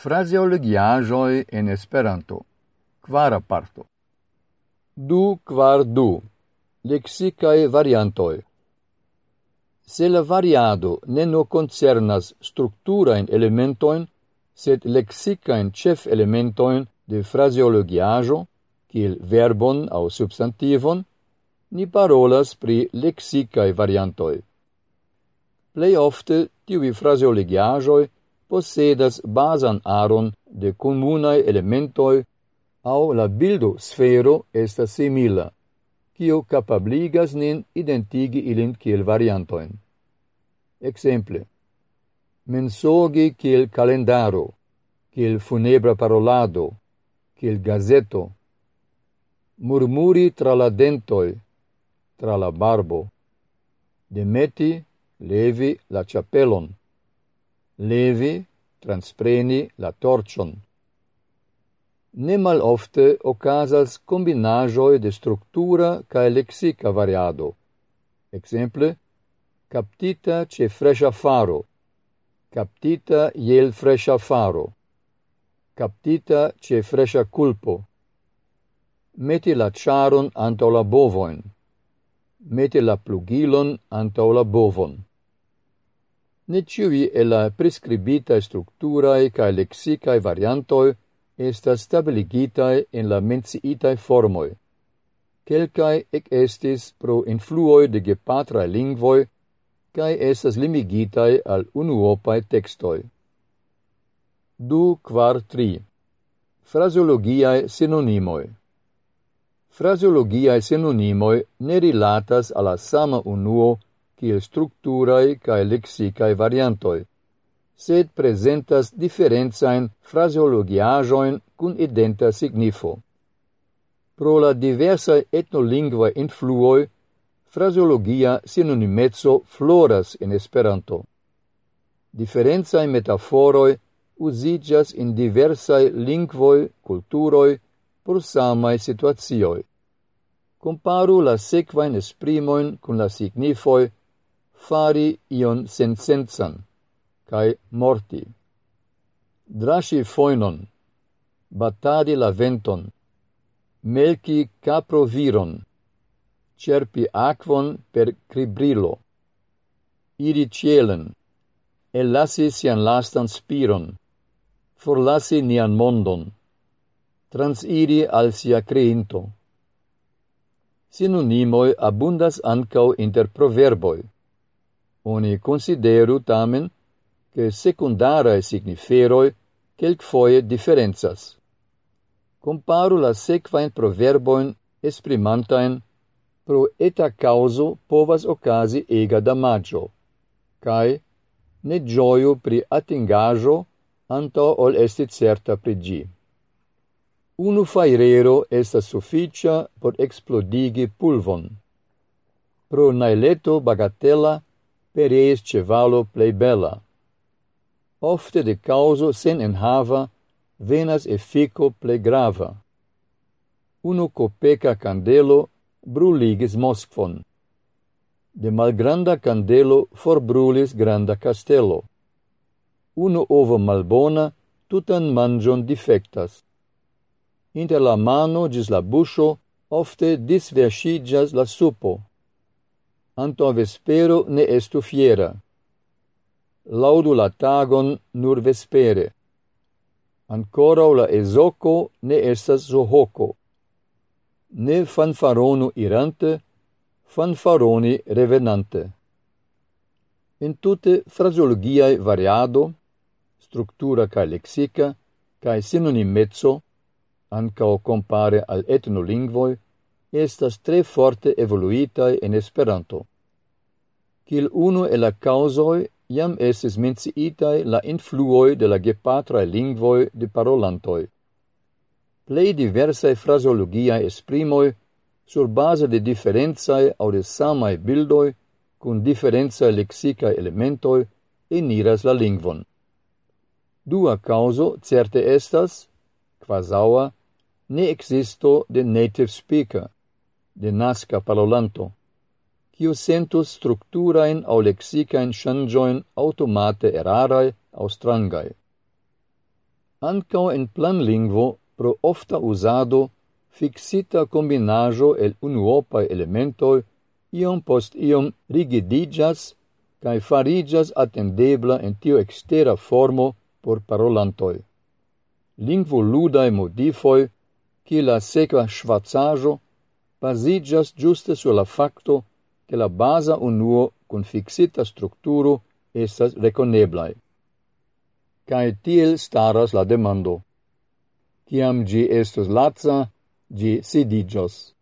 Fraseologiajoi en Esperanto. Quara parto. Du kvar du. Lexicae variantoi. Se la variado ne no concernas structurain elementoin, sed lexicain chef elementoin de fraseologiajo, kiel verbon au substantivon, ni parolas pri lexicae variantoi. Plei ofte, tivi fraseologiajoi posedas basan aron de comunae elementoi au la bildo sfero estas simila, quio capabligas nin identigi ilin kiel variantoin. Exemple, mensogi kiel calendaro, kiel funebra parolado, kiel gazeto, murmuri tra la dentoi, tra la barbo, demeti levi la chapelon, levi, transpreni la torcion. Ne mal ofte ocasas combinajoi de structura ca lexica variado. Exemple, captita ce fresha faro, captita iel fresha faro, captita ce fresha culpo. Meti la charon anto la bovoin, meti la plugilon anto la bovon ne ciui e la prescribita structurae ca lexicae variantoi estas stabiligitae en la menciitae formoi. Quelcae ec estis pro influoi de gepatrae lingvoi cae estas limigitae al unuopae textoi. Du quar tri. Fraseologiae sinonimoi. Fraseologiae sinonimoi ne rilatas alla sama unuo kiel strukturae cae lexicae variantoi, sed presentas differenzain fraseologiajoin cun identa signifo. Pro la diversa etnolingua influoi, fraseologia sinonimezzo floras in Esperanto. Differenzae metaforoi usigas in diversae lingvoi, culturoi, por samae situatioi. Comparu la sequain esprimoin cun la signifoi fari ion sensensan, cae morti. Drasci foinon, batadi la venton, melci capro viron, cerpi aquon per cribrilo, iri cielen, elasi sian lastan spiron, forlasi nian mondon, transiri al sia creinto. Sinonimoi abundas ancau inter proverboi, Oni consideru tamen che secundarae signiferoi quelcfoie differenzas. Comparu la sequain proverboin esprimantain pro eta causo povas ocasi ega damaggio, cae ne gioiu pri atingajo anto ol esti certa pri gi. Unu fairero esta sufficia por explodigi pulvon. Pro naileto bagatella pereis cevalo plei bella. Ofte de causo sen enhava, venas effico plei grava. Uno copeca candelo bruligis Moskvon. De malgranda candelo forbrulis granda castello. Uno ovo malbona tutan mangion defectas. Inter la mano gis la buscio ofte disversigias la supo anto vespero ne estu fiera. Laudu la tagon nur vespere. Ancora la esoco ne estas zohoco. Ne fanfaronu irante, fanfaroni revenante. In tutte fraseologiae variado, structura ca lexica, ca sinonimezzo, ancao compare al etnolingvoi, estas tre forte evoluitae en Esperanto. Cil unu e la causoi jam estis menciitae la influoi de la gepatrae lingvoi de parolantoj. Plei diversaj fraseologiaj esprimoi, sur base de diferencaj au de samae bildoj kun diferencaj lexicae elementoj eniras la lingvon. Dua causo certe estas, quasaua, ne existo de native speaker de nasca parolanto, quio sentus structurain au lexicain shangioin automate erarae au strangae. Ancao en plan lingvo, pro ofta usado, fixita combinajo el unuopae elementoi iom post iom rigidigas cae farigas attendebla en tio extera formo por parolantoi. Lingvo ludae modifoi, ki la sequa schwarzajo basigas giuste sur la facto che la basa unuo con fixita structuro estas reconeblai. Cae tiel staras la demando. Ciam gi estos latza, gi sidigios.